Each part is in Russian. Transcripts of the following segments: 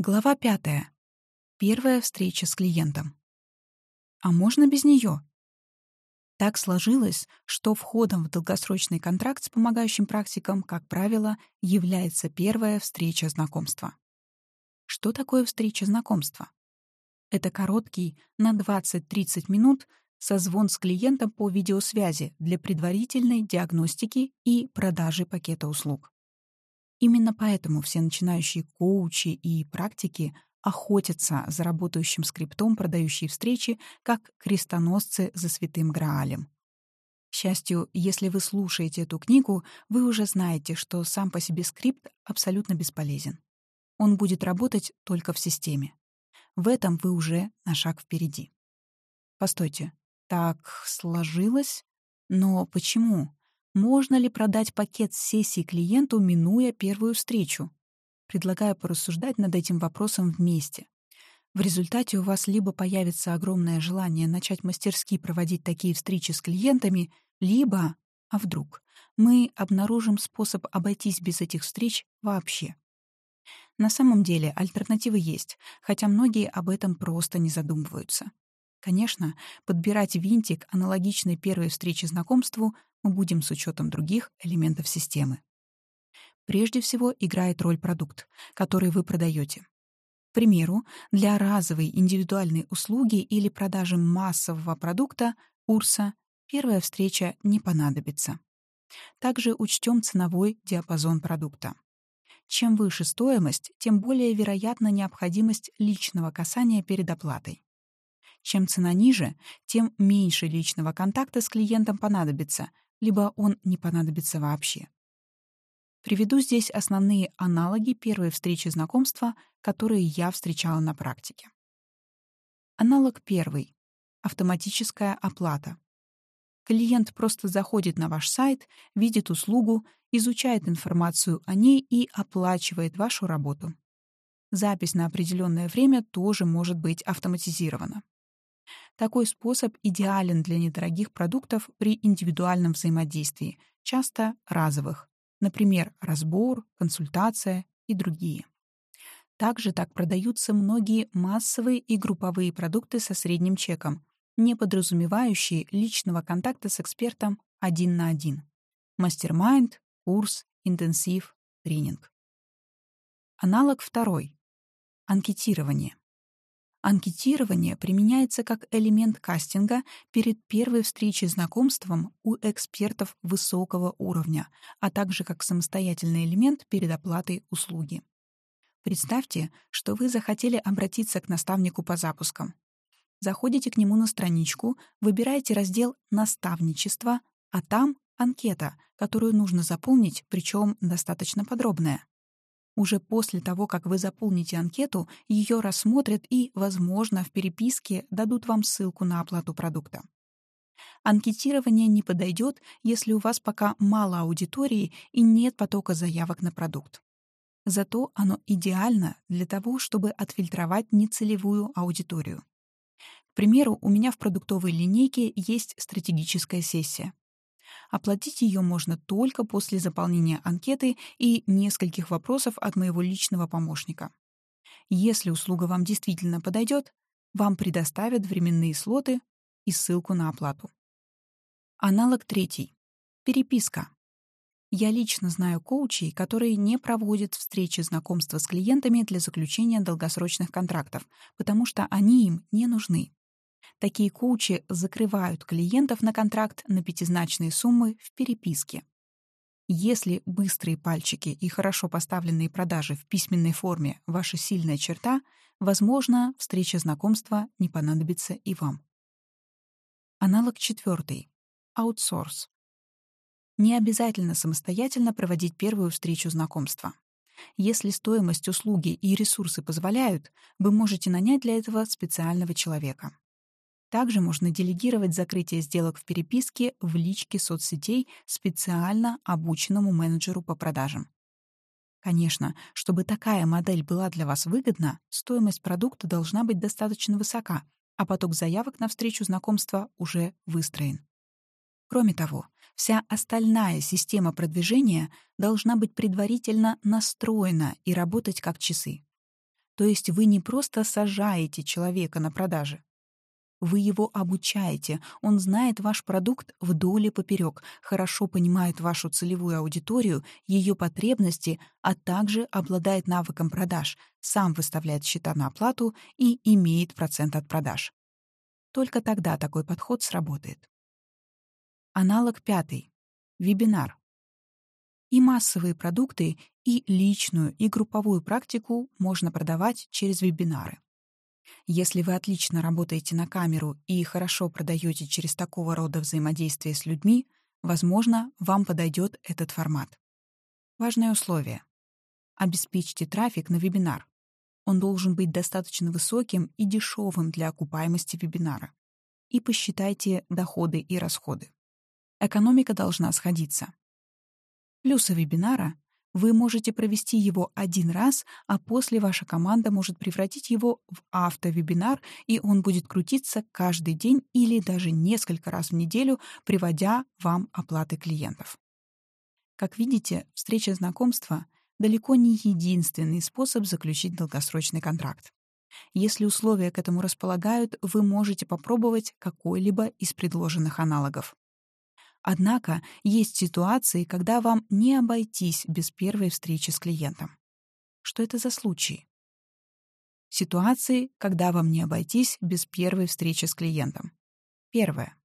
Глава пятая. Первая встреча с клиентом. А можно без нее? Так сложилось, что входом в долгосрочный контракт с помогающим практиком, как правило, является первая встреча знакомства. Что такое встреча знакомства? Это короткий, на 20-30 минут, созвон с клиентом по видеосвязи для предварительной диагностики и продажи пакета услуг. Именно поэтому все начинающие коучи и практики охотятся за работающим скриптом продающие встречи, как крестоносцы за святым Граалем. К счастью, если вы слушаете эту книгу, вы уже знаете, что сам по себе скрипт абсолютно бесполезен. Он будет работать только в системе. В этом вы уже на шаг впереди. Постойте, так сложилось? Но почему? Можно ли продать пакет сессий клиенту, минуя первую встречу? Предлагаю порассуждать над этим вопросом вместе. В результате у вас либо появится огромное желание начать мастерски проводить такие встречи с клиентами, либо, а вдруг, мы обнаружим способ обойтись без этих встреч вообще. На самом деле альтернативы есть, хотя многие об этом просто не задумываются. Конечно, подбирать винтик, аналогичный первой встрече знакомству, мы будем с учетом других элементов системы. Прежде всего играет роль продукт, который вы продаете. К примеру, для разовой индивидуальной услуги или продажи массового продукта, курса, первая встреча не понадобится. Также учтем ценовой диапазон продукта. Чем выше стоимость, тем более вероятна необходимость личного касания перед оплатой. Чем цена ниже, тем меньше личного контакта с клиентом понадобится, либо он не понадобится вообще. Приведу здесь основные аналоги первой встречи знакомства, которые я встречала на практике. Аналог первый — автоматическая оплата. Клиент просто заходит на ваш сайт, видит услугу, изучает информацию о ней и оплачивает вашу работу. Запись на определенное время тоже может быть автоматизирована. Такой способ идеален для недорогих продуктов при индивидуальном взаимодействии, часто разовых, например, разбор, консультация и другие. Также так продаются многие массовые и групповые продукты со средним чеком, не подразумевающие личного контакта с экспертом один на один. Мастермайнд, курс, интенсив, тренинг. Аналог второй. Анкетирование. Анкетирование применяется как элемент кастинга перед первой встречей знакомством у экспертов высокого уровня, а также как самостоятельный элемент перед оплатой услуги. Представьте, что вы захотели обратиться к наставнику по запускам. Заходите к нему на страничку, выбираете раздел «Наставничество», а там анкета, которую нужно заполнить, причем достаточно подробная. Уже после того, как вы заполните анкету, ее рассмотрят и, возможно, в переписке дадут вам ссылку на оплату продукта. Анкетирование не подойдет, если у вас пока мало аудитории и нет потока заявок на продукт. Зато оно идеально для того, чтобы отфильтровать нецелевую аудиторию. К примеру, у меня в продуктовой линейке есть стратегическая сессия. Оплатить ее можно только после заполнения анкеты и нескольких вопросов от моего личного помощника. Если услуга вам действительно подойдет, вам предоставят временные слоты и ссылку на оплату. Аналог третий. Переписка. Я лично знаю коучей, которые не проводят встречи знакомства с клиентами для заключения долгосрочных контрактов, потому что они им не нужны. Такие коучи закрывают клиентов на контракт на пятизначные суммы в переписке. Если быстрые пальчики и хорошо поставленные продажи в письменной форме — ваша сильная черта, возможно, встреча знакомства не понадобится и вам. Аналог четвертый. Аутсорс. Не обязательно самостоятельно проводить первую встречу знакомства. Если стоимость услуги и ресурсы позволяют, вы можете нанять для этого специального человека. Также можно делегировать закрытие сделок в переписке в личке соцсетей специально обученному менеджеру по продажам. Конечно, чтобы такая модель была для вас выгодна, стоимость продукта должна быть достаточно высока, а поток заявок на встречу знакомства уже выстроен. Кроме того, вся остальная система продвижения должна быть предварительно настроена и работать как часы. То есть вы не просто сажаете человека на продаже. Вы его обучаете, он знает ваш продукт вдоль и поперек, хорошо понимает вашу целевую аудиторию, ее потребности, а также обладает навыком продаж, сам выставляет счета на оплату и имеет процент от продаж. Только тогда такой подход сработает. Аналог пятый. Вебинар. И массовые продукты, и личную, и групповую практику можно продавать через вебинары. Если вы отлично работаете на камеру и хорошо продаете через такого рода взаимодействие с людьми, возможно, вам подойдет этот формат. Важное условие. Обеспечьте трафик на вебинар. Он должен быть достаточно высоким и дешевым для окупаемости вебинара. И посчитайте доходы и расходы. Экономика должна сходиться. Плюсы вебинара — вы можете провести его один раз, а после ваша команда может превратить его в автовебинар, и он будет крутиться каждый день или даже несколько раз в неделю, приводя вам оплаты клиентов. Как видите, встреча знакомства — далеко не единственный способ заключить долгосрочный контракт. Если условия к этому располагают, вы можете попробовать какой-либо из предложенных аналогов. Однако есть ситуации, когда вам не обойтись без первой встречи с клиентом. Что это за случаи? Ситуации, когда вам не обойтись без первой встречи с клиентом. Первое.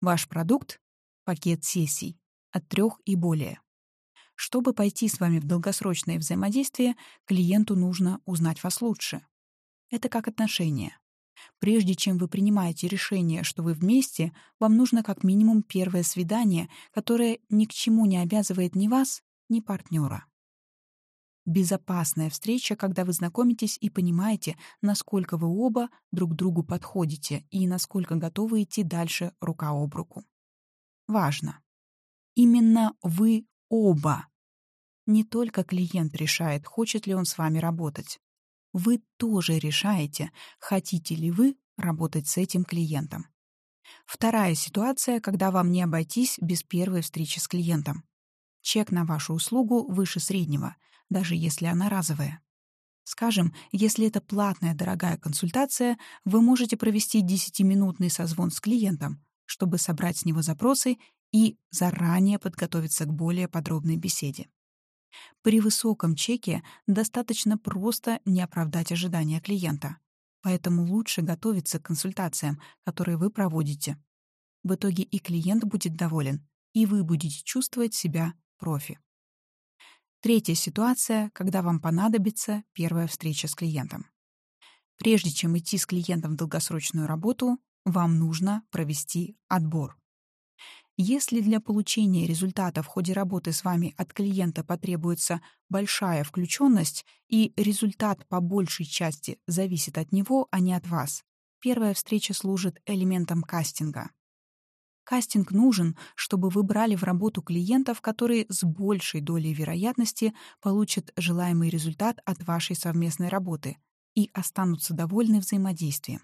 Ваш продукт — пакет сессий от трех и более. Чтобы пойти с вами в долгосрочное взаимодействие, клиенту нужно узнать вас лучше. Это как отношения. Прежде чем вы принимаете решение, что вы вместе, вам нужно как минимум первое свидание, которое ни к чему не обязывает ни вас, ни партнера. Безопасная встреча, когда вы знакомитесь и понимаете, насколько вы оба друг другу подходите и насколько готовы идти дальше рука об руку. Важно. Именно вы оба. Не только клиент решает, хочет ли он с вами работать вы тоже решаете, хотите ли вы работать с этим клиентом. Вторая ситуация, когда вам не обойтись без первой встречи с клиентом. Чек на вашу услугу выше среднего, даже если она разовая. Скажем, если это платная дорогая консультация, вы можете провести 10-минутный созвон с клиентом, чтобы собрать с него запросы и заранее подготовиться к более подробной беседе. При высоком чеке достаточно просто не оправдать ожидания клиента. Поэтому лучше готовиться к консультациям, которые вы проводите. В итоге и клиент будет доволен, и вы будете чувствовать себя профи. Третья ситуация, когда вам понадобится первая встреча с клиентом. Прежде чем идти с клиентом в долгосрочную работу, вам нужно провести отбор. Если для получения результата в ходе работы с вами от клиента потребуется большая включенность и результат по большей части зависит от него, а не от вас, первая встреча служит элементом кастинга. Кастинг нужен, чтобы вы брали в работу клиентов, которые с большей долей вероятности получат желаемый результат от вашей совместной работы и останутся довольны взаимодействием.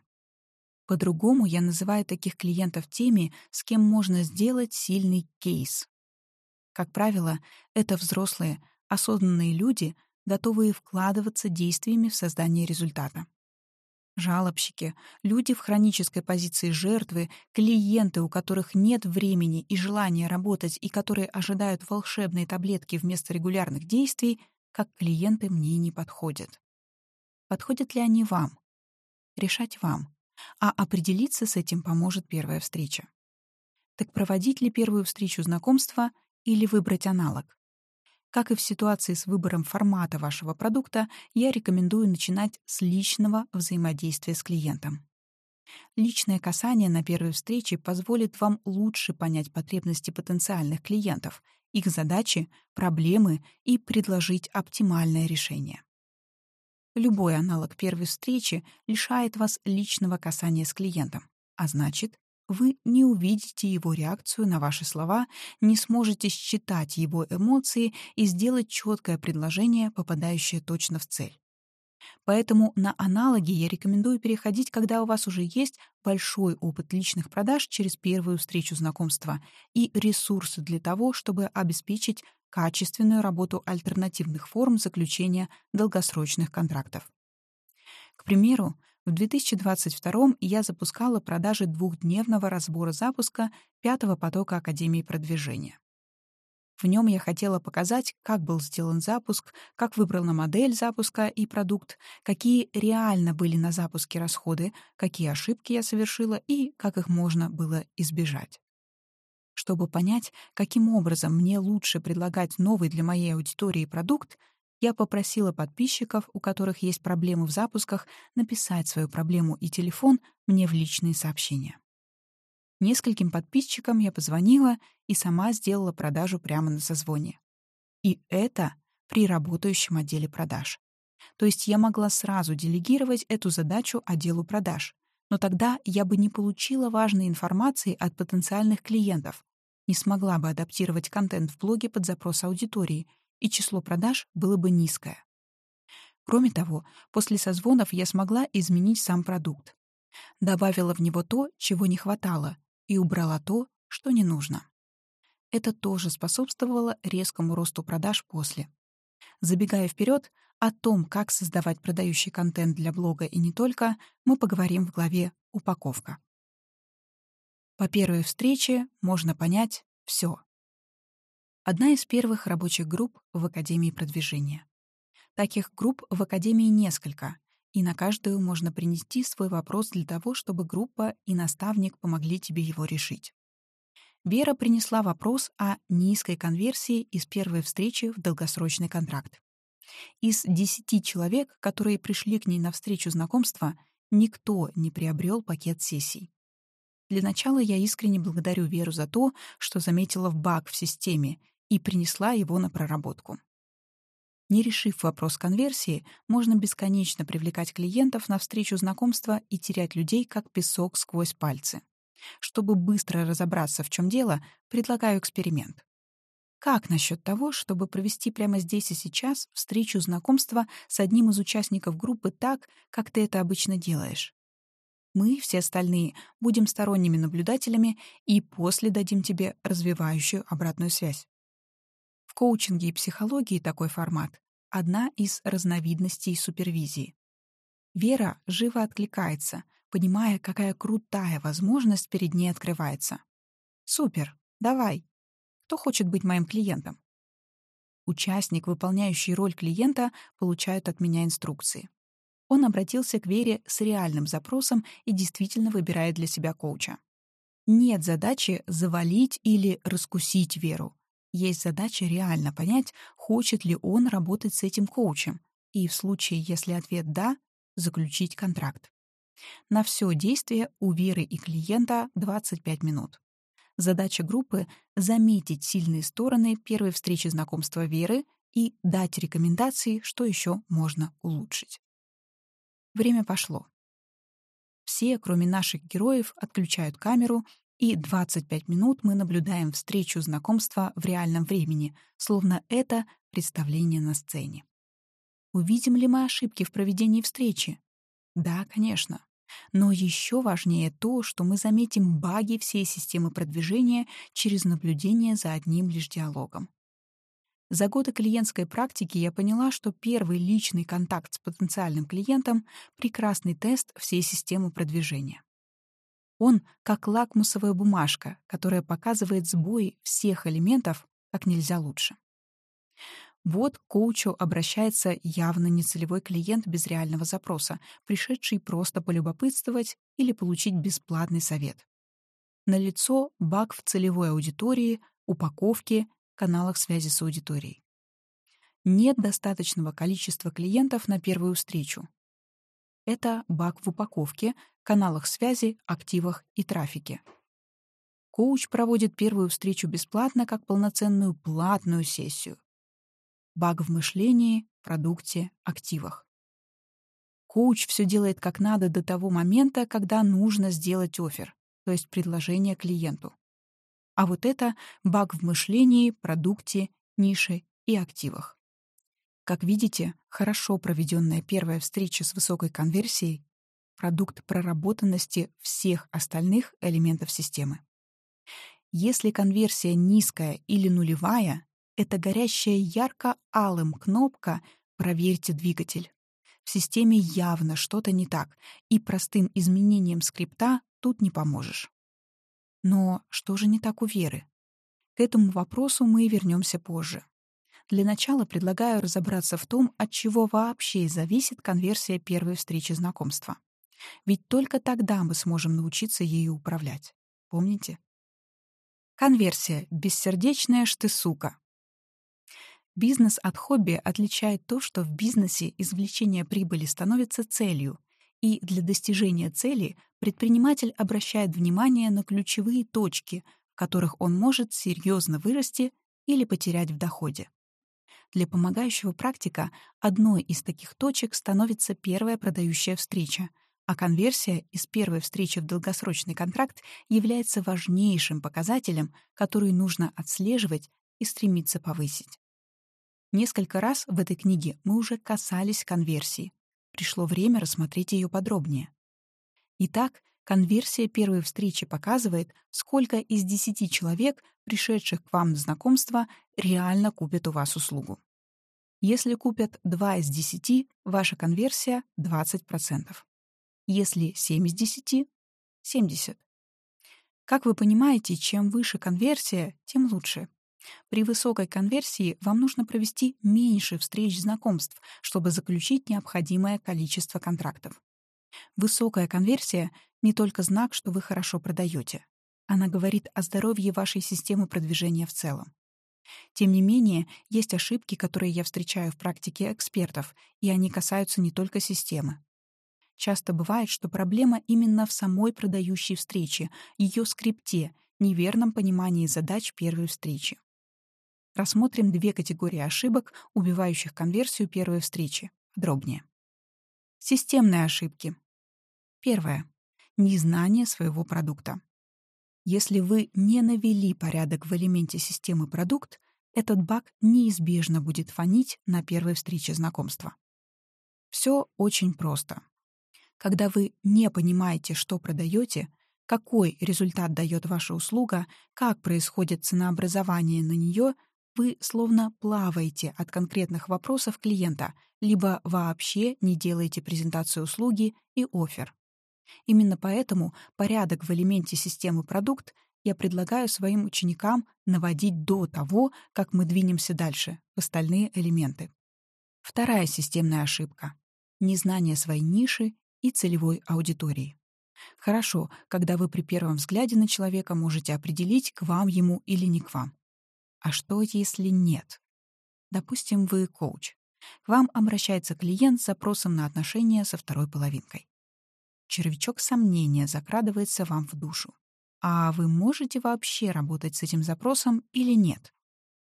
По-другому я называю таких клиентов теми, с кем можно сделать сильный кейс. Как правило, это взрослые, осознанные люди, готовые вкладываться действиями в создание результата. Жалобщики, люди в хронической позиции жертвы, клиенты, у которых нет времени и желания работать и которые ожидают волшебные таблетки вместо регулярных действий, как клиенты мне не подходят. Подходят ли они вам? Решать вам а определиться с этим поможет первая встреча. Так проводить ли первую встречу знакомства или выбрать аналог? Как и в ситуации с выбором формата вашего продукта, я рекомендую начинать с личного взаимодействия с клиентом. Личное касание на первой встрече позволит вам лучше понять потребности потенциальных клиентов, их задачи, проблемы и предложить оптимальное решение. Любой аналог первой встречи лишает вас личного касания с клиентом, а значит, вы не увидите его реакцию на ваши слова, не сможете считать его эмоции и сделать четкое предложение, попадающее точно в цель. Поэтому на аналоги я рекомендую переходить, когда у вас уже есть большой опыт личных продаж через первую встречу знакомства и ресурсы для того, чтобы обеспечить качественную работу альтернативных форм заключения долгосрочных контрактов. примеру, в 2022 я запускала продажи двухдневного разбора запуска пятого потока Академии продвижения. В нем я хотела показать, как был сделан запуск, как выбрана модель запуска и продукт, какие реально были на запуске расходы, какие ошибки я совершила и как их можно было избежать. Чтобы понять, каким образом мне лучше предлагать новый для моей аудитории продукт, я попросила подписчиков, у которых есть проблемы в запусках, написать свою проблему и телефон мне в личные сообщения. Нескольким подписчикам я позвонила и сама сделала продажу прямо на созвоне. И это при работающем отделе продаж. То есть я могла сразу делегировать эту задачу отделу продаж. Но тогда я бы не получила важной информации от потенциальных клиентов, не смогла бы адаптировать контент в блоге под запрос аудитории, и число продаж было бы низкое. Кроме того, после созвонов я смогла изменить сам продукт. Добавила в него то, чего не хватало, и убрала то, что не нужно. Это тоже способствовало резкому росту продаж после. Забегая вперед, о том, как создавать продающий контент для блога и не только, мы поговорим в главе «Упаковка». По первой встрече можно понять все. Одна из первых рабочих групп в Академии продвижения. Таких групп в Академии несколько, и на каждую можно принести свой вопрос для того, чтобы группа и наставник помогли тебе его решить. Вера принесла вопрос о низкой конверсии из первой встречи в долгосрочный контракт. Из десяти человек, которые пришли к ней на встречу знакомства, никто не приобрел пакет сессий. Для начала я искренне благодарю Веру за то, что заметила в баг в системе и принесла его на проработку. Не решив вопрос конверсии, можно бесконечно привлекать клиентов на встречу знакомства и терять людей, как песок сквозь пальцы. Чтобы быстро разобраться, в чем дело, предлагаю эксперимент. Как насчет того, чтобы провести прямо здесь и сейчас встречу знакомства с одним из участников группы так, как ты это обычно делаешь? Мы, все остальные, будем сторонними наблюдателями и после дадим тебе развивающую обратную связь. В коучинге и психологии такой формат — одна из разновидностей супервизии. Вера живо откликается, понимая, какая крутая возможность перед ней открывается. «Супер! Давай! Кто хочет быть моим клиентом?» Участник, выполняющий роль клиента, получает от меня инструкции. Он обратился к Вере с реальным запросом и действительно выбирает для себя коуча. Нет задачи завалить или раскусить Веру. Есть задача реально понять, хочет ли он работать с этим коучем, и в случае, если ответ «да», заключить контракт. На все действие у Веры и клиента 25 минут. Задача группы — заметить сильные стороны первой встречи знакомства Веры и дать рекомендации, что еще можно улучшить. Время пошло. Все, кроме наших героев, отключают камеру и 25 минут мы наблюдаем встречу знакомства в реальном времени, словно это представление на сцене. Увидим ли мы ошибки в проведении встречи? Да, конечно. Но еще важнее то, что мы заметим баги всей системы продвижения через наблюдение за одним лишь диалогом. За годы клиентской практики я поняла, что первый личный контакт с потенциальным клиентом — прекрасный тест всей системы продвижения. Он как лакмусовая бумажка, которая показывает сбои всех элементов как нельзя лучше. Вот к коучу обращается явно нецелевой клиент без реального запроса, пришедший просто полюбопытствовать или получить бесплатный совет. Налицо баг в целевой аудитории, упаковке, каналах связи с аудиторией. Нет достаточного количества клиентов на первую встречу. Это баг в упаковке, каналах связи, активах и трафике. Коуч проводит первую встречу бесплатно, как полноценную платную сессию. Баг в мышлении, продукте, активах. Коуч все делает как надо до того момента, когда нужно сделать офер, то есть предложение клиенту. А вот это баг в мышлении, продукте, нише и активах. Как видите, хорошо проведенная первая встреча с высокой конверсией — продукт проработанности всех остальных элементов системы. Если конверсия низкая или нулевая, это горящая ярко-алым кнопка «Проверьте двигатель». В системе явно что-то не так, и простым изменением скрипта тут не поможешь. Но что же не так у Веры? К этому вопросу мы вернемся позже. Для начала предлагаю разобраться в том, от чего вообще зависит конверсия первой встречи знакомства. Ведь только тогда мы сможем научиться ею управлять. Помните? Конверсия — бессердечная ж ты сука. Бизнес от хобби отличает то, что в бизнесе извлечение прибыли становится целью, и для достижения цели предприниматель обращает внимание на ключевые точки, в которых он может серьезно вырасти или потерять в доходе. Для помогающего практика одной из таких точек становится первая продающая встреча, а конверсия из первой встречи в долгосрочный контракт является важнейшим показателем, который нужно отслеживать и стремиться повысить. Несколько раз в этой книге мы уже касались конверсии. Пришло время рассмотреть ее подробнее. Итак, конверсия первой встречи показывает, сколько из 10 человек, пришедших к вам на знакомство, реально купят у вас услугу. Если купят 2 из 10, ваша конверсия — 20%. Если 7 из 10 — 70%. Как вы понимаете, чем выше конверсия, тем лучше. При высокой конверсии вам нужно провести меньше встреч знакомств, чтобы заключить необходимое количество контрактов. Высокая конверсия — не только знак, что вы хорошо продаете. Она говорит о здоровье вашей системы продвижения в целом. Тем не менее, есть ошибки, которые я встречаю в практике экспертов, и они касаются не только системы. Часто бывает, что проблема именно в самой продающей встрече, ее скрипте, неверном понимании задач первой встречи. Рассмотрим две категории ошибок, убивающих конверсию первой встречи, подробнее. Системные ошибки. Первое. Незнание своего продукта. Если вы не навели порядок в элементе системы продукт, этот баг неизбежно будет фонить на первой встрече знакомства. Все очень просто. Когда вы не понимаете, что продаете, какой результат дает ваша услуга, как происходит ценообразование на нее, вы словно плаваете от конкретных вопросов клиента, либо вообще не делаете презентацию услуги и офер. Именно поэтому порядок в элементе системы продукт я предлагаю своим ученикам наводить до того, как мы двинемся дальше, в остальные элементы. Вторая системная ошибка — незнание своей ниши и целевой аудитории. Хорошо, когда вы при первом взгляде на человека можете определить, к вам ему или не к вам. А что, если нет? Допустим, вы коуч. К вам обращается клиент с запросом на отношения со второй половинкой червячок сомнения закрадывается вам в душу. А вы можете вообще работать с этим запросом или нет?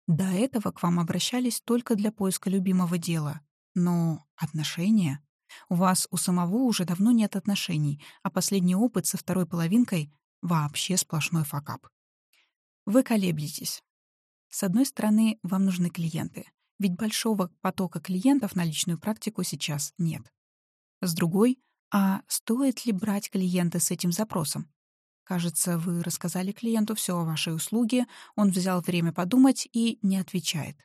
До этого к вам обращались только для поиска любимого дела. Но отношения? У вас у самого уже давно нет отношений, а последний опыт со второй половинкой — вообще сплошной факап. Вы колеблетесь. С одной стороны, вам нужны клиенты, ведь большого потока клиентов на личную практику сейчас нет. С другой — а стоит ли брать клиента с этим запросом? Кажется, вы рассказали клиенту все о вашей услуге, он взял время подумать и не отвечает.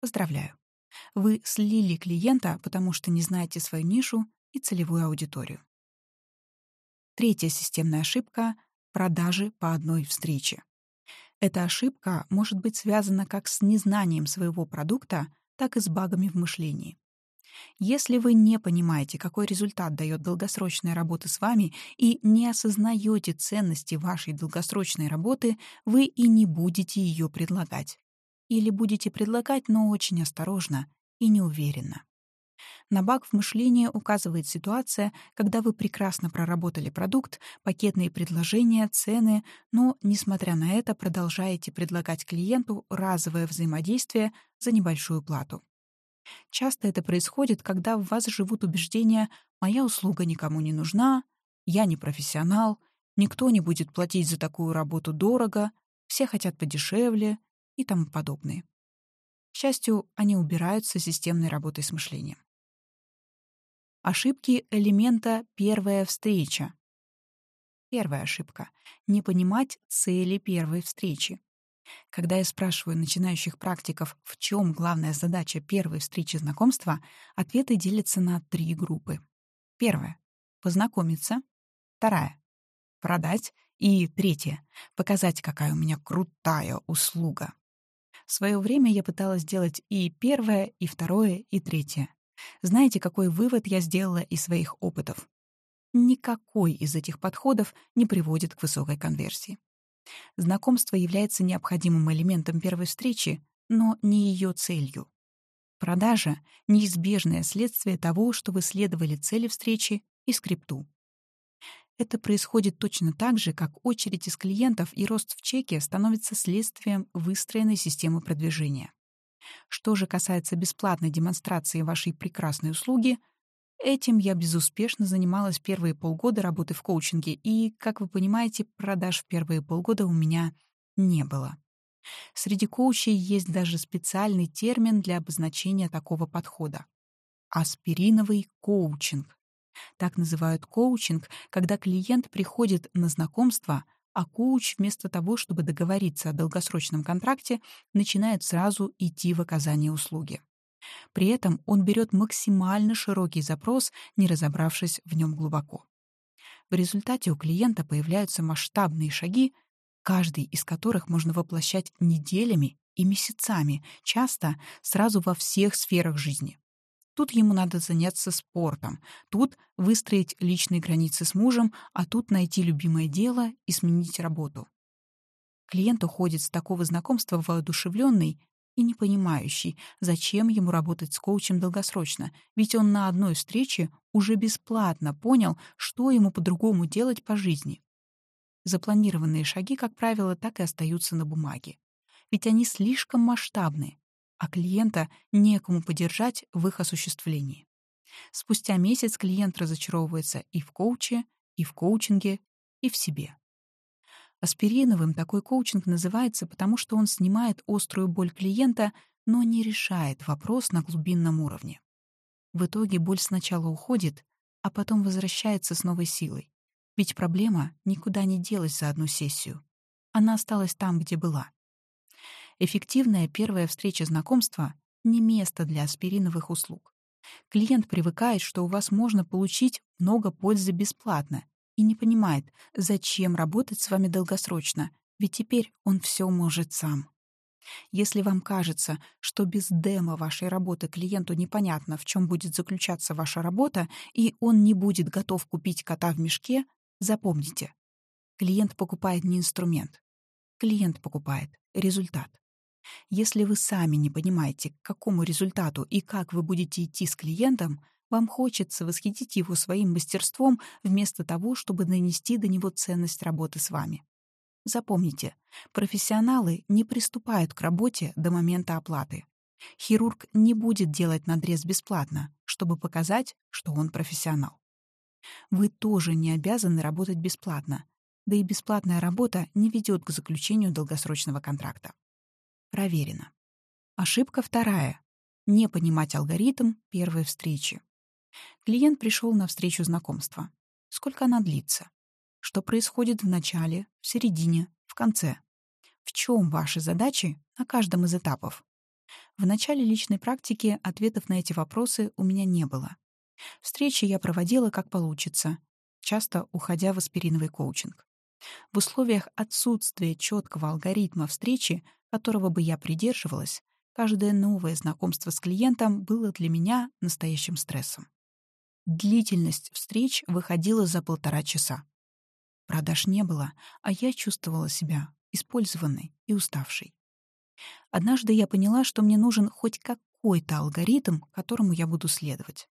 Поздравляю. Вы слили клиента, потому что не знаете свою нишу и целевую аудиторию. Третья системная ошибка — продажи по одной встрече. Эта ошибка может быть связана как с незнанием своего продукта, так и с багами в мышлении. Если вы не понимаете, какой результат дает долгосрочная работа с вами и не осознаете ценности вашей долгосрочной работы, вы и не будете ее предлагать. Или будете предлагать, но очень осторожно и неуверенно. На баг в мышлении указывает ситуация, когда вы прекрасно проработали продукт, пакетные предложения, цены, но, несмотря на это, продолжаете предлагать клиенту разовое взаимодействие за небольшую плату. Часто это происходит, когда в вас живут убеждения «моя услуга никому не нужна», «я не профессионал», «никто не будет платить за такую работу дорого», «все хотят подешевле» и тому подобные. К счастью, они убираются системной работой с мышлением. Ошибки элемента «первая встреча». Первая ошибка — не понимать цели первой встречи. Когда я спрашиваю начинающих практиков, в чем главная задача первой встречи знакомства, ответы делятся на три группы. Первая — познакомиться. Вторая — продать. И третья — показать, какая у меня крутая услуга. В свое время я пыталась сделать и первое, и второе, и третье. Знаете, какой вывод я сделала из своих опытов? Никакой из этих подходов не приводит к высокой конверсии. Знакомство является необходимым элементом первой встречи, но не ее целью. Продажа — неизбежное следствие того, что вы следовали цели встречи и скрипту. Это происходит точно так же, как очередь из клиентов и рост в чеке становится следствием выстроенной системы продвижения. Что же касается бесплатной демонстрации вашей прекрасной услуги, этим я безуспешно занималась первые полгода работы в коучинге, и, как вы понимаете, продаж в первые полгода у меня не было. Среди коучей есть даже специальный термин для обозначения такого подхода — аспириновый коучинг. Так называют коучинг, когда клиент приходит на знакомство, а коуч вместо того, чтобы договориться о долгосрочном контракте, начинает сразу идти в оказание услуги. При этом он берет максимально широкий запрос, не разобравшись в нем глубоко. В результате у клиента появляются масштабные шаги, каждый из которых можно воплощать неделями и месяцами, часто сразу во всех сферах жизни. Тут ему надо заняться спортом, тут выстроить личные границы с мужем, а тут найти любимое дело и сменить работу. Клиент уходит с такого знакомства воодушевленный и не понимающий, зачем ему работать с коучем долгосрочно, ведь он на одной встрече уже бесплатно понял, что ему по-другому делать по жизни. Запланированные шаги, как правило, так и остаются на бумаге. Ведь они слишком масштабны, а клиента некому поддержать в их осуществлении. Спустя месяц клиент разочаровывается и в коуче, и в коучинге, и в себе. Аспириновым такой коучинг называется, потому что он снимает острую боль клиента, но не решает вопрос на глубинном уровне. В итоге боль сначала уходит, а потом возвращается с новой силой. Ведь проблема никуда не делась за одну сессию. Она осталась там, где была. Эффективная первая встреча знакомства — не место для аспириновых услуг. Клиент привыкает, что у вас можно получить много пользы бесплатно и не понимает, зачем работать с вами долгосрочно, ведь теперь он все может сам. Если вам кажется, что без демо вашей работы клиенту непонятно, в чем будет заключаться ваша работа, и он не будет готов купить кота в мешке, запомните. Клиент покупает не инструмент. Клиент покупает результат. Если вы сами не понимаете, к какому результату и как вы будете идти с клиентом, вам хочется восхитить его своим мастерством вместо того, чтобы нанести до него ценность работы с вами. Запомните, профессионалы не приступают к работе до момента оплаты. Хирург не будет делать надрез бесплатно, чтобы показать, что он профессионал. Вы тоже не обязаны работать бесплатно, да и бесплатная работа не ведет к заключению долгосрочного контракта. Проверено. Ошибка вторая. Не понимать алгоритм первой встречи. Клиент пришел на встречу знакомства. Сколько она длится? Что происходит в начале, в середине, в конце? В чем ваши задачи на каждом из этапов? В начале личной практики ответов на эти вопросы у меня не было. Встречи я проводила как получится, часто уходя в аспириновый коучинг. В условиях отсутствия четкого алгоритма встречи которого бы я придерживалась, каждое новое знакомство с клиентом было для меня настоящим стрессом. Длительность встреч выходила за полтора часа. Продаж не было, а я чувствовала себя использованной и уставшей. Однажды я поняла, что мне нужен хоть какой-то алгоритм, которому я буду следовать.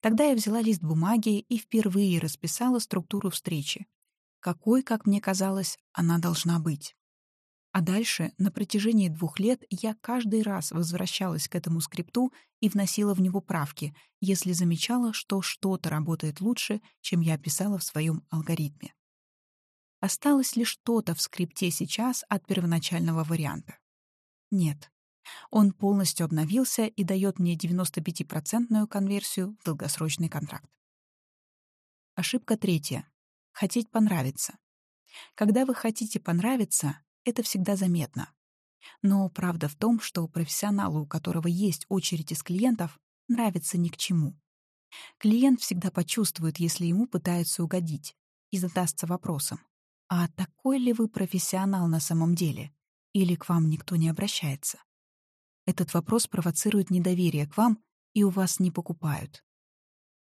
Тогда я взяла лист бумаги и впервые расписала структуру встречи. Какой, как мне казалось, она должна быть. А дальше, на протяжении двух лет, я каждый раз возвращалась к этому скрипту и вносила в него правки, если замечала, что что-то работает лучше, чем я описала в своем алгоритме. Осталось ли что-то в скрипте сейчас от первоначального варианта? Нет. Он полностью обновился и дает мне 95% конверсию в долгосрочный контракт. Ошибка третья. Хотеть понравиться. Когда вы хотите понравиться, это всегда заметно. Но правда в том, что профессионалу, у которого есть очередь из клиентов, нравится ни к чему. Клиент всегда почувствует, если ему пытаются угодить, и задастся вопросом, а такой ли вы профессионал на самом деле? Или к вам никто не обращается? Этот вопрос провоцирует недоверие к вам, и у вас не покупают.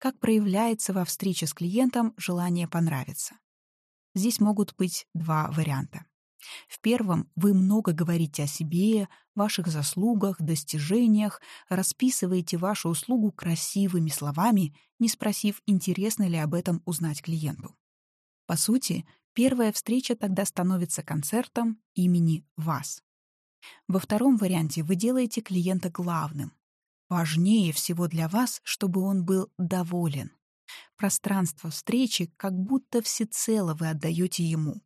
Как проявляется во встрече с клиентом желание понравиться? Здесь могут быть два варианта. В первом вы много говорите о себе, ваших заслугах, достижениях, расписываете вашу услугу красивыми словами, не спросив, интересно ли об этом узнать клиенту. По сути, первая встреча тогда становится концертом имени вас. Во втором варианте вы делаете клиента главным. Важнее всего для вас, чтобы он был доволен. Пространство встречи как будто всецело вы отдаете ему.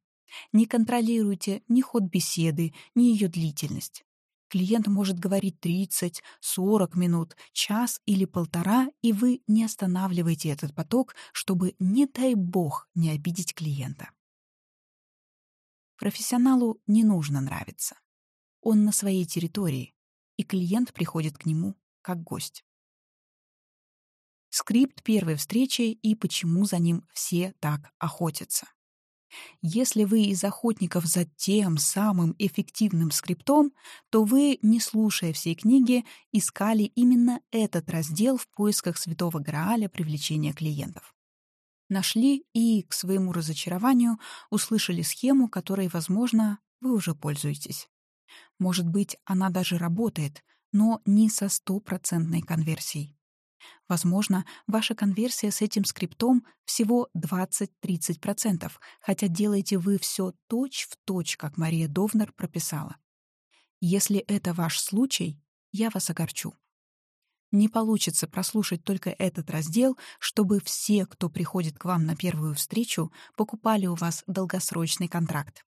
Не контролируйте ни ход беседы, ни ее длительность. Клиент может говорить 30, 40 минут, час или полтора, и вы не останавливаете этот поток, чтобы, не дай бог, не обидеть клиента. Профессионалу не нужно нравиться. Он на своей территории, и клиент приходит к нему как гость. Скрипт первой встречи и почему за ним все так охотятся. Если вы из охотников за тем самым эффективным скриптом, то вы, не слушая всей книги, искали именно этот раздел в поисках святого Грааля привлечения клиентов. Нашли и, к своему разочарованию, услышали схему, которой, возможно, вы уже пользуетесь. Может быть, она даже работает, но не со стопроцентной конверсией. Возможно, ваша конверсия с этим скриптом всего 20-30%, хотя делаете вы все точь-в-точь, точь, как Мария Довнер прописала. Если это ваш случай, я вас огорчу. Не получится прослушать только этот раздел, чтобы все, кто приходит к вам на первую встречу, покупали у вас долгосрочный контракт.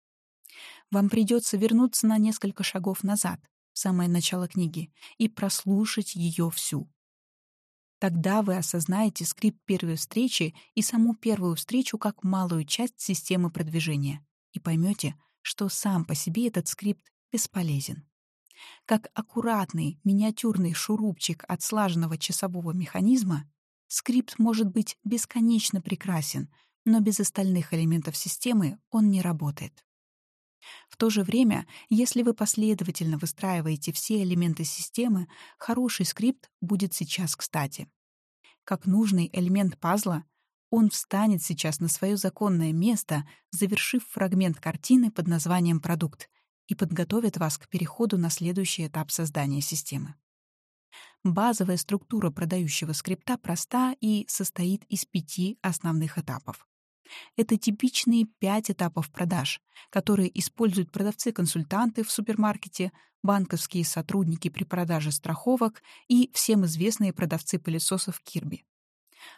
Вам придется вернуться на несколько шагов назад, в самое начало книги, и прослушать ее всю. Тогда вы осознаете скрипт первой встречи и саму первую встречу как малую часть системы продвижения и поймете, что сам по себе этот скрипт бесполезен. Как аккуратный миниатюрный шурупчик от слаженного часового механизма, скрипт может быть бесконечно прекрасен, но без остальных элементов системы он не работает. В то же время, если вы последовательно выстраиваете все элементы системы, хороший скрипт будет сейчас кстати. Как нужный элемент пазла, он встанет сейчас на свое законное место, завершив фрагмент картины под названием «Продукт» и подготовит вас к переходу на следующий этап создания системы. Базовая структура продающего скрипта проста и состоит из пяти основных этапов. Это типичные пять этапов продаж, которые используют продавцы-консультанты в супермаркете, банковские сотрудники при продаже страховок и всем известные продавцы пылесосов Кирби.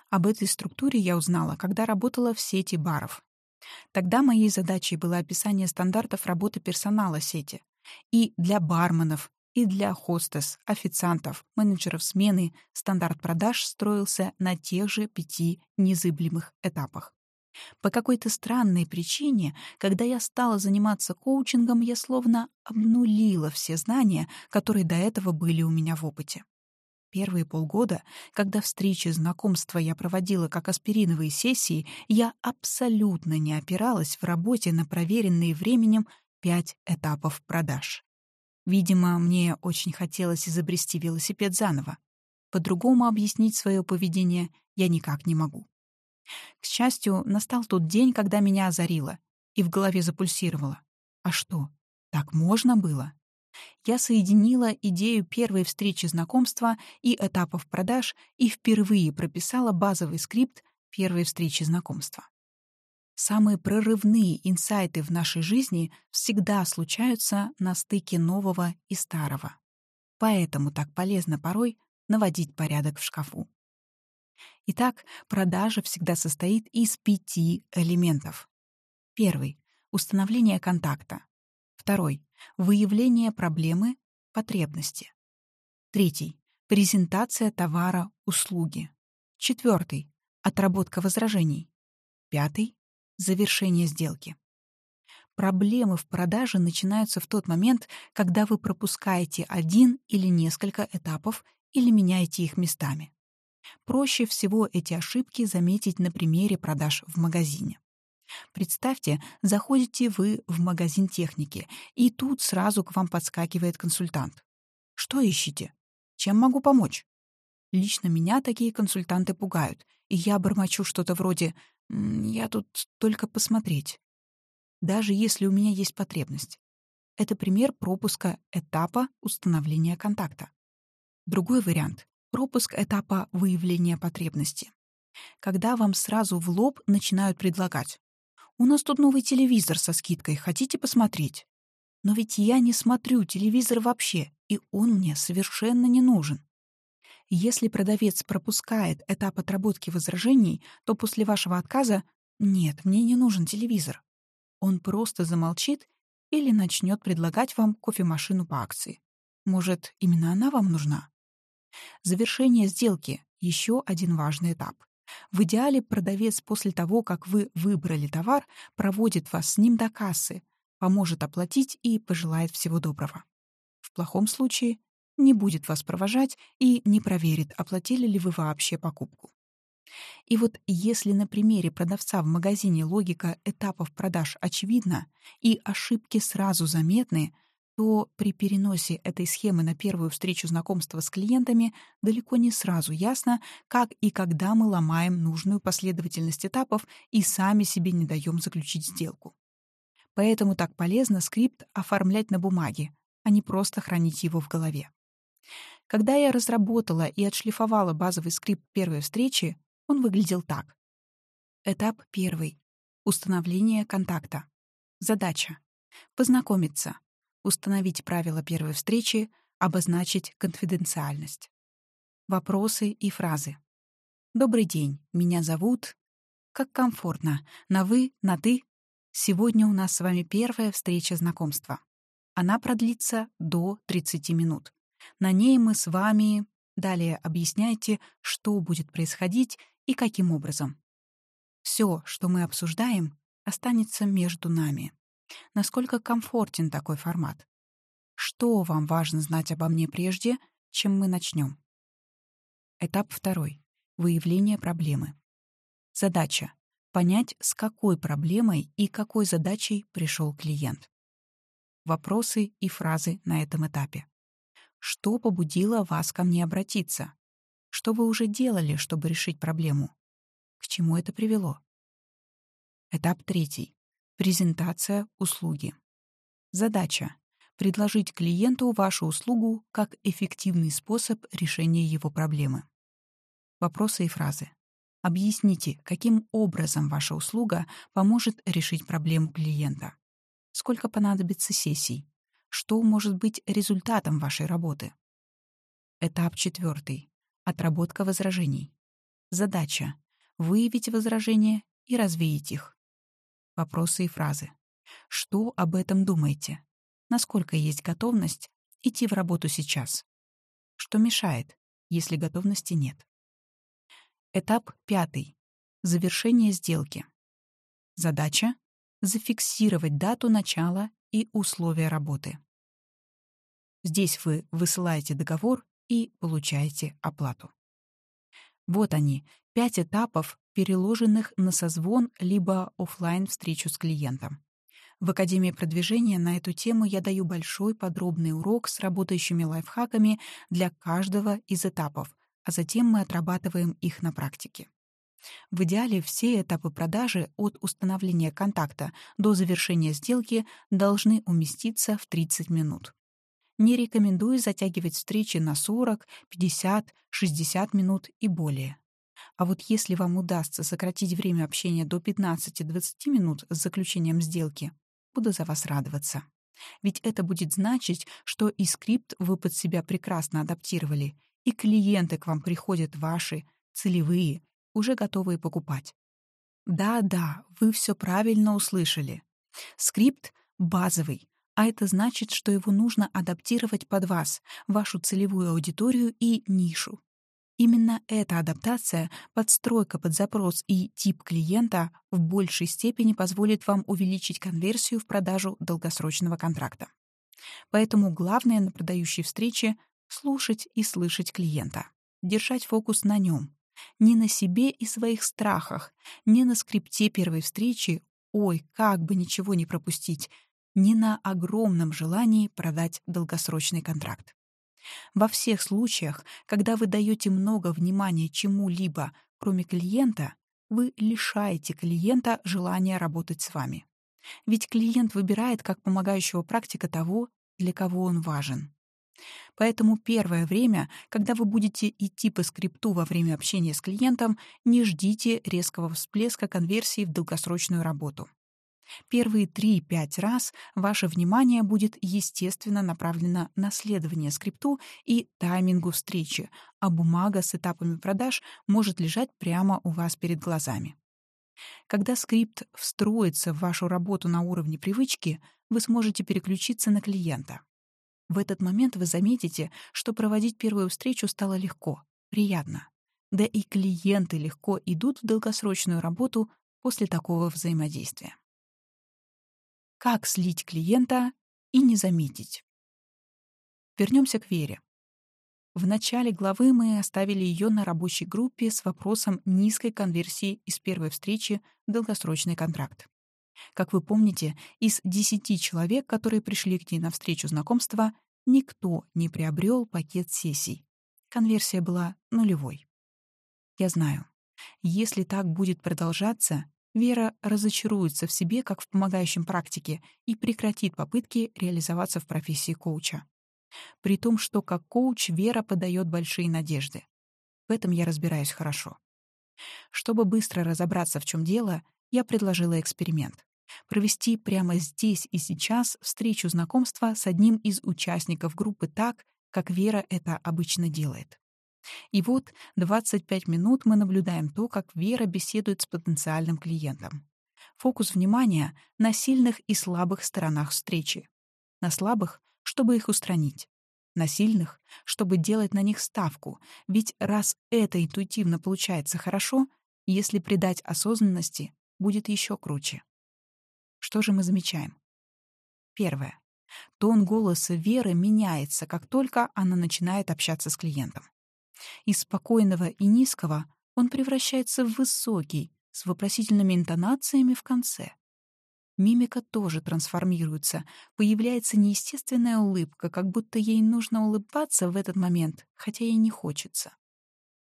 Об этой структуре я узнала, когда работала в сети баров. Тогда моей задачей было описание стандартов работы персонала сети. И для барменов, и для хостес, официантов, менеджеров смены стандарт продаж строился на тех же пяти незыблемых этапах. По какой-то странной причине, когда я стала заниматься коучингом, я словно обнулила все знания, которые до этого были у меня в опыте. Первые полгода, когда встречи знакомства я проводила как аспириновые сессии, я абсолютно не опиралась в работе на проверенные временем пять этапов продаж. Видимо, мне очень хотелось изобрести велосипед заново. По-другому объяснить свое поведение я никак не могу. К счастью, настал тот день, когда меня озарило, и в голове запульсировало. А что, так можно было? Я соединила идею первой встречи знакомства и этапов продаж и впервые прописала базовый скрипт первой встречи знакомства. Самые прорывные инсайты в нашей жизни всегда случаются на стыке нового и старого. Поэтому так полезно порой наводить порядок в шкафу. Итак, продажа всегда состоит из пяти элементов. Первый — установление контакта. Второй — выявление проблемы, потребности. Третий — презентация товара, услуги. Четвертый — отработка возражений. Пятый — завершение сделки. Проблемы в продаже начинаются в тот момент, когда вы пропускаете один или несколько этапов или меняете их местами. Проще всего эти ошибки заметить на примере продаж в магазине. Представьте, заходите вы в магазин техники, и тут сразу к вам подскакивает консультант. Что ищете? Чем могу помочь? Лично меня такие консультанты пугают, и я бормочу что-то вроде «я тут только посмотреть». Даже если у меня есть потребность. Это пример пропуска этапа установления контакта. Другой вариант — пропуск этапа выявления потребности. Когда вам сразу в лоб начинают предлагать «У нас тут новый телевизор со скидкой, хотите посмотреть?» Но ведь я не смотрю телевизор вообще, и он мне совершенно не нужен. Если продавец пропускает этап отработки возражений, то после вашего отказа «нет, мне не нужен телевизор», он просто замолчит или начнет предлагать вам кофемашину по акции. Может, именно она вам нужна? Завершение сделки — еще один важный этап. В идеале продавец после того, как вы выбрали товар, проводит вас с ним до кассы, поможет оплатить и пожелает всего доброго. В плохом случае не будет вас провожать и не проверит, оплатили ли вы вообще покупку. И вот если на примере продавца в магазине логика этапов продаж очевидна и ошибки сразу заметны, то при переносе этой схемы на первую встречу знакомства с клиентами далеко не сразу ясно, как и когда мы ломаем нужную последовательность этапов и сами себе не даем заключить сделку. Поэтому так полезно скрипт оформлять на бумаге, а не просто хранить его в голове. Когда я разработала и отшлифовала базовый скрипт первой встречи, он выглядел так. Этап первый. Установление контакта. Задача. Познакомиться установить правила первой встречи, обозначить конфиденциальность. Вопросы и фразы. «Добрый день, меня зовут...» «Как комфортно. На «вы», на «ты». Сегодня у нас с вами первая встреча знакомства. Она продлится до 30 минут. На ней мы с вами... Далее объясняйте, что будет происходить и каким образом. Все, что мы обсуждаем, останется между нами. Насколько комфортен такой формат? Что вам важно знать обо мне прежде, чем мы начнем? Этап второй. Выявление проблемы. Задача — понять, с какой проблемой и какой задачей пришел клиент. Вопросы и фразы на этом этапе. Что побудило вас ко мне обратиться? Что вы уже делали, чтобы решить проблему? К чему это привело? Этап третий. Презентация услуги. Задача — предложить клиенту вашу услугу как эффективный способ решения его проблемы. Вопросы и фразы. Объясните, каким образом ваша услуга поможет решить проблему клиента. Сколько понадобится сессий? Что может быть результатом вашей работы? Этап четвертый. Отработка возражений. Задача — выявить возражения и развеять их. Вопросы и фразы. Что об этом думаете? Насколько есть готовность идти в работу сейчас? Что мешает, если готовности нет? Этап пятый. Завершение сделки. Задача — зафиксировать дату начала и условия работы. Здесь вы высылаете договор и получаете оплату. Вот они, пять этапов, переложенных на созвон либо офлайн встречу с клиентом. В Академии продвижения на эту тему я даю большой подробный урок с работающими лайфхаками для каждого из этапов, а затем мы отрабатываем их на практике. В идеале все этапы продажи от установления контакта до завершения сделки должны уместиться в 30 минут. Не рекомендую затягивать встречи на 40, 50, 60 минут и более. А вот если вам удастся сократить время общения до 15-20 минут с заключением сделки, буду за вас радоваться. Ведь это будет значить, что и скрипт вы под себя прекрасно адаптировали, и клиенты к вам приходят ваши, целевые, уже готовые покупать. Да-да, вы все правильно услышали. Скрипт базовый, а это значит, что его нужно адаптировать под вас, вашу целевую аудиторию и нишу. Именно эта адаптация, подстройка под запрос и тип клиента в большей степени позволит вам увеличить конверсию в продажу долгосрочного контракта. Поэтому главное на продающей встрече — слушать и слышать клиента, держать фокус на нем, не на себе и своих страхах, не на скрипте первой встречи «Ой, как бы ничего не пропустить», не на огромном желании продать долгосрочный контракт. Во всех случаях, когда вы даете много внимания чему-либо, кроме клиента, вы лишаете клиента желания работать с вами. Ведь клиент выбирает как помогающего практика того, для кого он важен. Поэтому первое время, когда вы будете идти по скрипту во время общения с клиентом, не ждите резкого всплеска конверсии в долгосрочную работу. Первые 3-5 раз ваше внимание будет естественно направлено на следование скрипту и таймингу встречи, а бумага с этапами продаж может лежать прямо у вас перед глазами. Когда скрипт встроится в вашу работу на уровне привычки, вы сможете переключиться на клиента. В этот момент вы заметите, что проводить первую встречу стало легко, приятно. Да и клиенты легко идут в долгосрочную работу после такого взаимодействия. Как слить клиента и не заметить? Вернемся к Вере. В начале главы мы оставили ее на рабочей группе с вопросом низкой конверсии из первой встречи в долгосрочный контракт. Как вы помните, из 10 человек, которые пришли к ней на встречу знакомства, никто не приобрел пакет сессий. Конверсия была нулевой. Я знаю, если так будет продолжаться, Вера разочаруется в себе, как в помогающем практике, и прекратит попытки реализоваться в профессии коуча. При том, что как коуч Вера подает большие надежды. В этом я разбираюсь хорошо. Чтобы быстро разобраться, в чем дело, я предложила эксперимент. Провести прямо здесь и сейчас встречу знакомства с одним из участников группы так, как Вера это обычно делает. И вот 25 минут мы наблюдаем то, как Вера беседует с потенциальным клиентом. Фокус внимания на сильных и слабых сторонах встречи. На слабых, чтобы их устранить. На сильных, чтобы делать на них ставку. Ведь раз это интуитивно получается хорошо, если придать осознанности, будет еще круче. Что же мы замечаем? Первое. Тон голоса Веры меняется, как только она начинает общаться с клиентом. Из спокойного и низкого он превращается в высокий, с вопросительными интонациями в конце. Мимика тоже трансформируется, появляется неестественная улыбка, как будто ей нужно улыбаться в этот момент, хотя ей не хочется.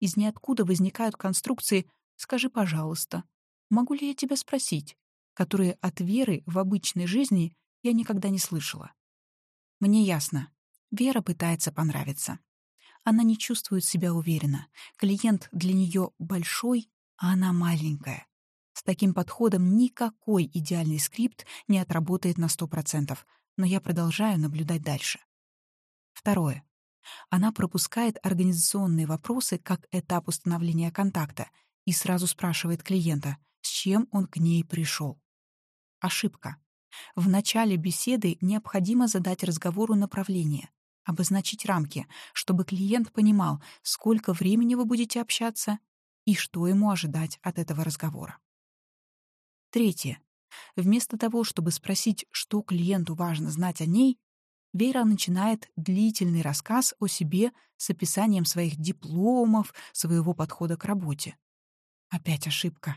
Из ниоткуда возникают конструкции «скажи, пожалуйста», «могу ли я тебя спросить», которые от Веры в обычной жизни я никогда не слышала. Мне ясно, Вера пытается понравиться. Она не чувствует себя уверенно. Клиент для нее большой, а она маленькая. С таким подходом никакой идеальный скрипт не отработает на 100%, но я продолжаю наблюдать дальше. Второе. Она пропускает организационные вопросы как этап установления контакта и сразу спрашивает клиента, с чем он к ней пришел. Ошибка. В начале беседы необходимо задать разговору направление, обозначить рамки, чтобы клиент понимал, сколько времени вы будете общаться и что ему ожидать от этого разговора. Третье. Вместо того, чтобы спросить, что клиенту важно знать о ней, Вера начинает длительный рассказ о себе с описанием своих дипломов, своего подхода к работе. Опять ошибка.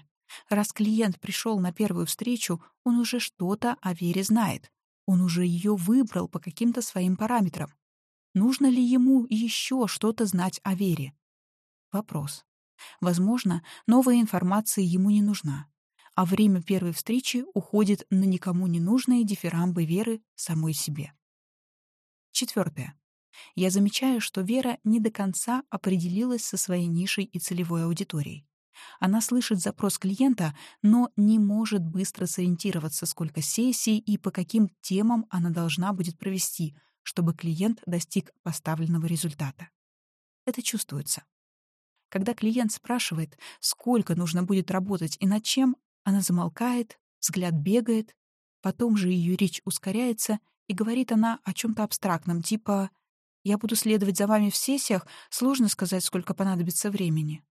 Раз клиент пришел на первую встречу, он уже что-то о Вере знает. Он уже ее выбрал по каким-то своим параметрам. Нужно ли ему еще что-то знать о Вере? Вопрос. Возможно, новая информация ему не нужна, а время первой встречи уходит на никому не нужные дифирамбы Веры самой себе. Четвертое. Я замечаю, что Вера не до конца определилась со своей нишей и целевой аудиторией. Она слышит запрос клиента, но не может быстро сориентироваться, сколько сессий и по каким темам она должна будет провести, чтобы клиент достиг поставленного результата. Это чувствуется. Когда клиент спрашивает, сколько нужно будет работать и над чем, она замолкает, взгляд бегает, потом же ее речь ускоряется, и говорит она о чем-то абстрактном, типа Я буду следовать за вами в сессиях, сложно сказать, сколько понадобится времени.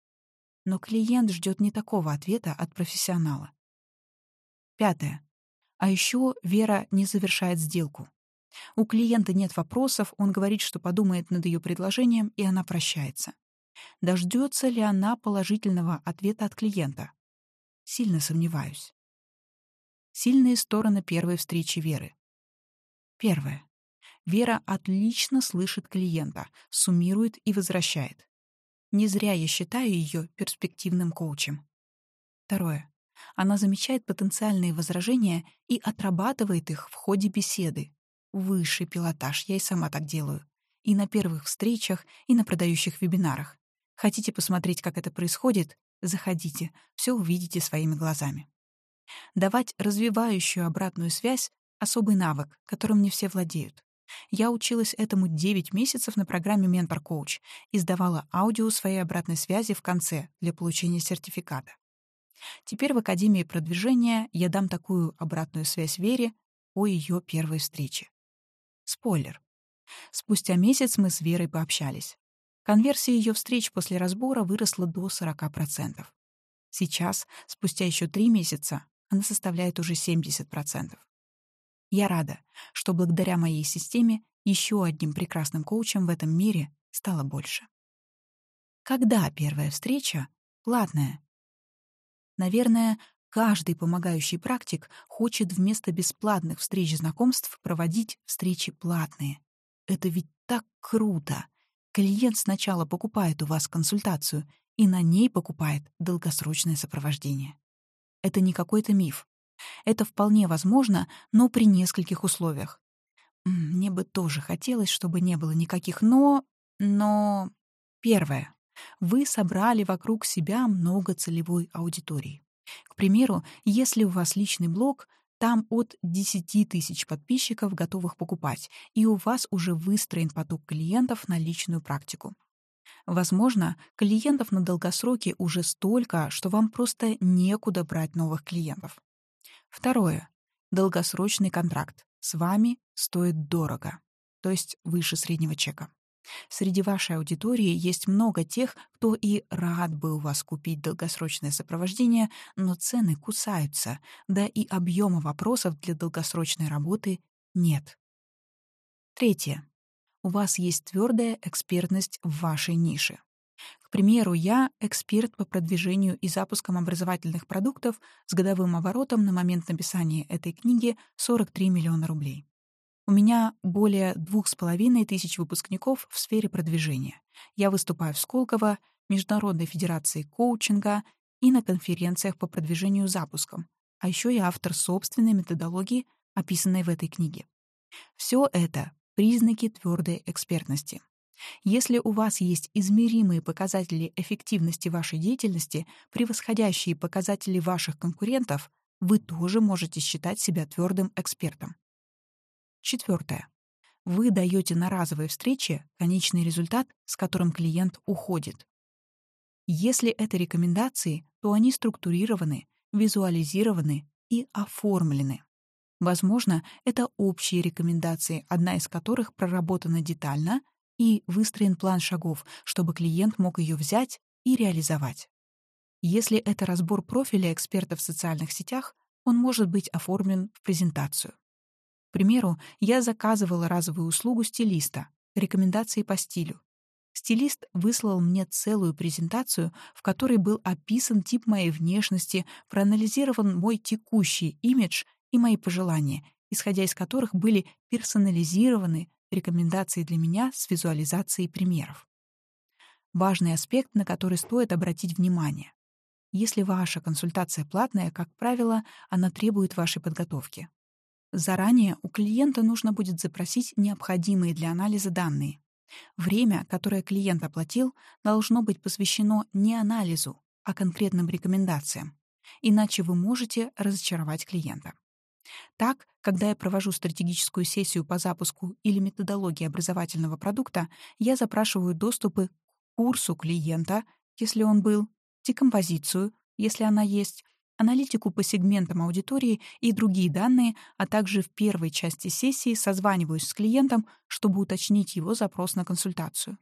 Но клиент ждет не такого ответа от профессионала. Пятое. А еще Вера не завершает сделку. У клиента нет вопросов, он говорит, что подумает над ее предложением, и она прощается. Дождется ли она положительного ответа от клиента? Сильно сомневаюсь. Сильные стороны первой встречи Веры. Первое. Вера отлично слышит клиента, суммирует и возвращает. Не зря я считаю ее перспективным коучем. Второе. Она замечает потенциальные возражения и отрабатывает их в ходе беседы. Высший пилотаж, я и сама так делаю. И на первых встречах, и на продающих вебинарах. Хотите посмотреть, как это происходит? Заходите, все увидите своими глазами. Давать развивающую обратную связь — особый навык, которым не все владеют. Я училась этому 9 месяцев на программе «Ментор-коуч» и сдавала аудио своей обратной связи в конце для получения сертификата. Теперь в Академии продвижения я дам такую обратную связь Вере о ее первой встрече. Спойлер. Спустя месяц мы с Верой пообщались. Конверсия ее встреч после разбора выросла до 40%. Сейчас, спустя еще три месяца, она составляет уже 70%. Я рада, что благодаря моей системе еще одним прекрасным коучем в этом мире стало больше. Когда первая встреча платная? Наверное, каждый помогающий практик хочет вместо бесплатных встреч знакомств проводить встречи платные. Это ведь так круто! Клиент сначала покупает у вас консультацию и на ней покупает долгосрочное сопровождение. Это не какой-то миф. Это вполне возможно, но при нескольких условиях. Мне бы тоже хотелось, чтобы не было никаких «но», но... Первое. Вы собрали вокруг себя много целевой аудитории. К примеру, если у вас личный блог, там от 10 тысяч подписчиков, готовых покупать, и у вас уже выстроен поток клиентов на личную практику. Возможно, клиентов на долгосроке уже столько, что вам просто некуда брать новых клиентов. Второе. Долгосрочный контракт. С вами стоит дорого, то есть выше среднего чека. Среди вашей аудитории есть много тех, кто и рад бы у вас купить долгосрочное сопровождение, но цены кусаются, да и объема вопросов для долгосрочной работы нет. Третье. У вас есть твердая экспертность в вашей нише. К примеру, я эксперт по продвижению и запускам образовательных продуктов с годовым оборотом на момент написания этой книги 43 миллиона рублей. У меня более двух с половиной тысяч выпускников в сфере продвижения. Я выступаю в Сколково, Международной Федерации коучинга и на конференциях по продвижению запускам, а еще я автор собственной методологии, описанной в этой книге. Все это — признаки твердой экспертности. Если у вас есть измеримые показатели эффективности вашей деятельности, превосходящие показатели ваших конкурентов, вы тоже можете считать себя твердым экспертом. Четвертое. Вы даете на разовой встрече конечный результат, с которым клиент уходит. Если это рекомендации, то они структурированы, визуализированы и оформлены. Возможно, это общие рекомендации, одна из которых проработана детально, и выстроен план шагов, чтобы клиент мог ее взять и реализовать. Если это разбор профиля эксперта в социальных сетях, он может быть оформлен в презентацию. К примеру, я заказывала разовую услугу стилиста, рекомендации по стилю. Стилист выслал мне целую презентацию, в которой был описан тип моей внешности, проанализирован мой текущий имидж и мои пожелания, исходя из которых были персонализированы рекомендации для меня с визуализацией примеров. Важный аспект, на который стоит обратить внимание. Если ваша консультация платная, как правило, она требует вашей подготовки. Заранее у клиента нужно будет запросить необходимые для анализа данные. Время, которое клиент оплатил, должно быть посвящено не анализу, а конкретным рекомендациям. Иначе вы можете разочаровать клиента. Так, когда я провожу стратегическую сессию по запуску или методологии образовательного продукта, я запрашиваю доступы к курсу клиента, если он был, декомпозицию, если она есть, аналитику по сегментам аудитории и другие данные, а также в первой части сессии созваниваюсь с клиентом, чтобы уточнить его запрос на консультацию.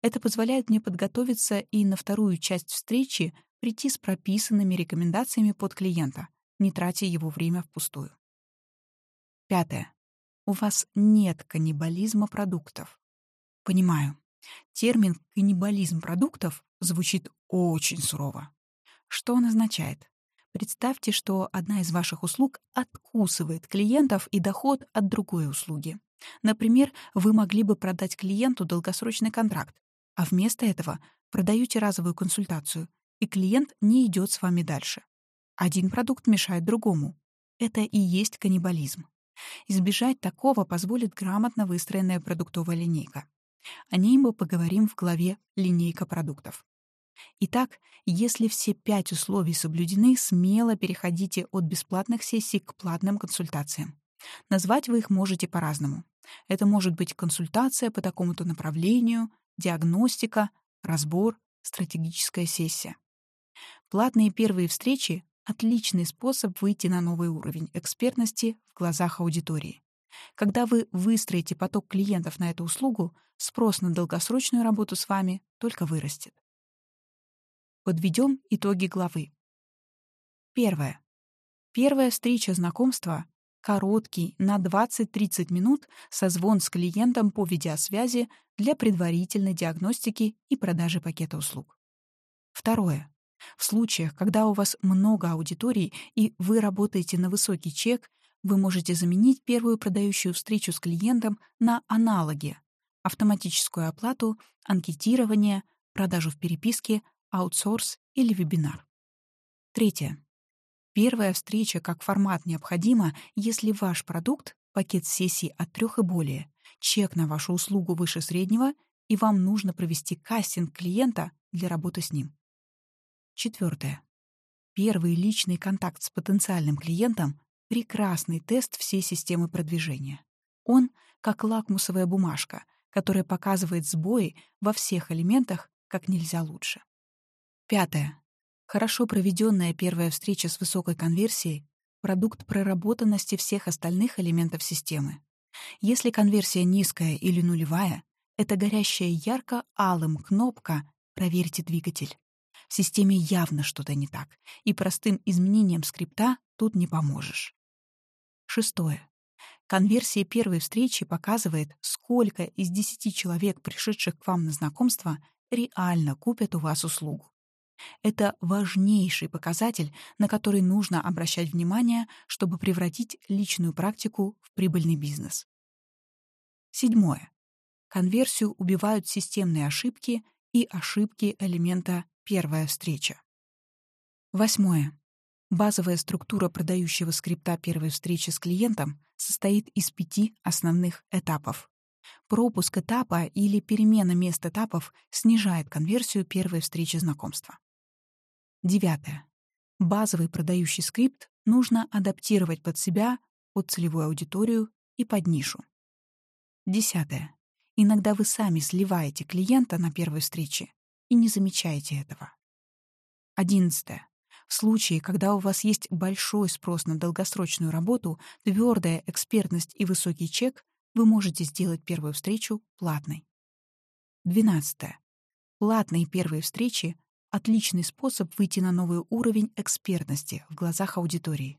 Это позволяет мне подготовиться и на вторую часть встречи прийти с прописанными рекомендациями под клиента, не тратя его время впустую. Пятое. У вас нет каннибализма продуктов. Понимаю. Термин «каннибализм продуктов» звучит очень сурово. Что он означает? Представьте, что одна из ваших услуг откусывает клиентов и доход от другой услуги. Например, вы могли бы продать клиенту долгосрочный контракт, а вместо этого продаете разовую консультацию, и клиент не идет с вами дальше. Один продукт мешает другому. Это и есть каннибализм. Избежать такого позволит грамотно выстроенная продуктовая линейка. О ней мы поговорим в главе «Линейка продуктов». Итак, если все пять условий соблюдены, смело переходите от бесплатных сессий к платным консультациям. Назвать вы их можете по-разному. Это может быть консультация по такому-то направлению, диагностика, разбор, стратегическая сессия. Платные первые встречи — отличный способ выйти на новый уровень экспертности в глазах аудитории. Когда вы выстроите поток клиентов на эту услугу, спрос на долгосрочную работу с вами только вырастет. Подведем итоги главы. Первое. Первая встреча знакомства — короткий, на 20-30 минут, созвон с клиентом по видеосвязи для предварительной диагностики и продажи пакета услуг. Второе. В случаях, когда у вас много аудиторий и вы работаете на высокий чек, вы можете заменить первую продающую встречу с клиентом на аналоги — автоматическую оплату, анкетирование, продажу в переписке, аутсорс или вебинар. Третье. Первая встреча как формат необходима, если ваш продукт — пакет сессий от трех и более, чек на вашу услугу выше среднего, и вам нужно провести кастинг клиента для работы с ним. Четвертое. Первый личный контакт с потенциальным клиентом — прекрасный тест всей системы продвижения. Он — как лакмусовая бумажка, которая показывает сбои во всех элементах как нельзя лучше. Пятое. Хорошо проведенная первая встреча с высокой конверсией — продукт проработанности всех остальных элементов системы. Если конверсия низкая или нулевая, это горящая ярко-алым кнопка «Проверьте двигатель». В системе явно что-то не так, и простым изменением скрипта тут не поможешь. Шестое. Конверсия первой встречи показывает, сколько из 10 человек, пришедших к вам на знакомство, реально купят у вас услугу. Это важнейший показатель, на который нужно обращать внимание, чтобы превратить личную практику в прибыльный бизнес. Седьмое. Конверсию убивают системные ошибки и ошибки элемента «первая встреча». Восьмое. Базовая структура продающего скрипта первой встречи с клиентом состоит из пяти основных этапов. Пропуск этапа или перемена мест этапов снижает конверсию первой встречи знакомства. Девятое. Базовый продающий скрипт нужно адаптировать под себя, под целевую аудиторию и под нишу. Десятое. Иногда вы сами сливаете клиента на первой встрече и не замечаете этого. Одиннадцатое. В случае, когда у вас есть большой спрос на долгосрочную работу, твердая экспертность и высокий чек, вы можете сделать первую встречу платной. Двенадцатое. Платные первые встречи отличный способ выйти на новый уровень экспертности в глазах аудитории.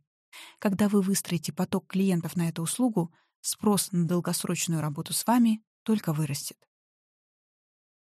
Когда вы выстроите поток клиентов на эту услугу, спрос на долгосрочную работу с вами только вырастет.